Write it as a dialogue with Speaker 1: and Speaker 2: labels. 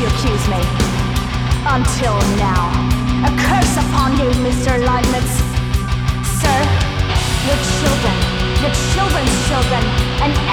Speaker 1: You accuse me. Until now. A curse upon you, Mr. Leibniz. Sir, your children, your children's children and.